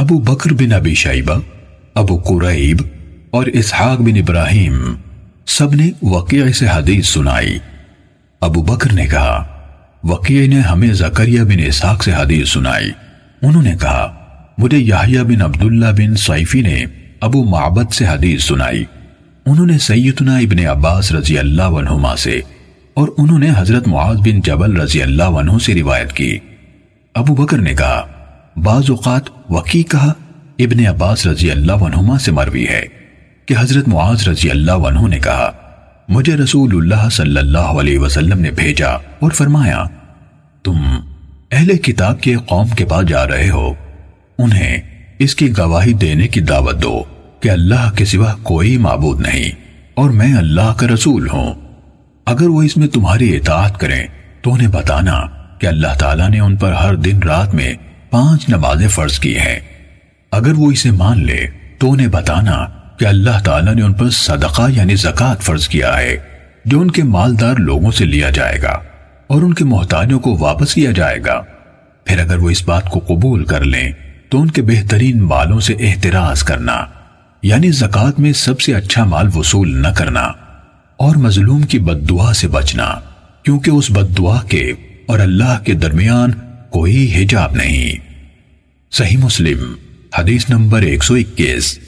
ابو بکر بن ابی شیبہ، ابو قریب اور اسحاق بن ابراہیم سب نے وقیع سے حدیث سنائی۔ ابو بکر نے کہا، وقیع نے ہمیں زکریہ بن اسحاق سے حدیث سنائی۔ انہوں نے کہا، مجھے یحییٰ بن عبداللہ بن سیفی نے ابو معبد سے حدیث سنائی۔ انہوں نے سیدنا ابن عباس رضی اللہ عنہما سے اور انہوں نے حضرت معاذ بن جبل رضی اللہ عنہ سے روایت کی۔ ابو بکر نے کہا بعض اوقات وقی کہا، ابن عباس رضی اللہ عنہما سے مروی ہے کہ حضرت معاذ رضی اللہ عنہ نے کہا، مجھے رسول اللہ صلی اللہ علیہ وسلم نے بھیجا اور فرمایا، تم اہل کتاب کے قوم کے پاس جا رہے ہو، انہیں اس کی گواہی دینے کی دعوت دو کہ اللہ کے سوا کوئی معبود نہیں اور میں اللہ کا رسول ہوں۔ اگر وہ اس میں تمہاری اطاعت کریں تو انہیں بتانا کہ اللہ تعالیٰ نے ان پر ہر دن رات میں پانچ نمازیں فرض کی ہیں۔ اگر وہ اسے مان لے، تو انہیں بتانا کہ اللہ تعالیٰ نے ان پر صدقہ یعنی زکوٰۃ فرض کیا ہے، جو ان کے مالدار لوگوں سے لیا جائے گا اور ان کے محتاجوں کو واپس کیا جائے گا۔ پھر اگر وہ اس بات کو قبول کر لیں، تو ان کے بہترین مالوں سے احتراز کرنا یعنی زکوٰۃ میں سب سے اچھا مال وصول نہ کرنا اور مظلوم کی بد دعا سے بچنا، کیونکہ اس بد دعا کے اور اللہ کے درمیان کوئی حجاب نہیں۔ صحیح مسلم حدیث نمبر ایک سو اکیس۔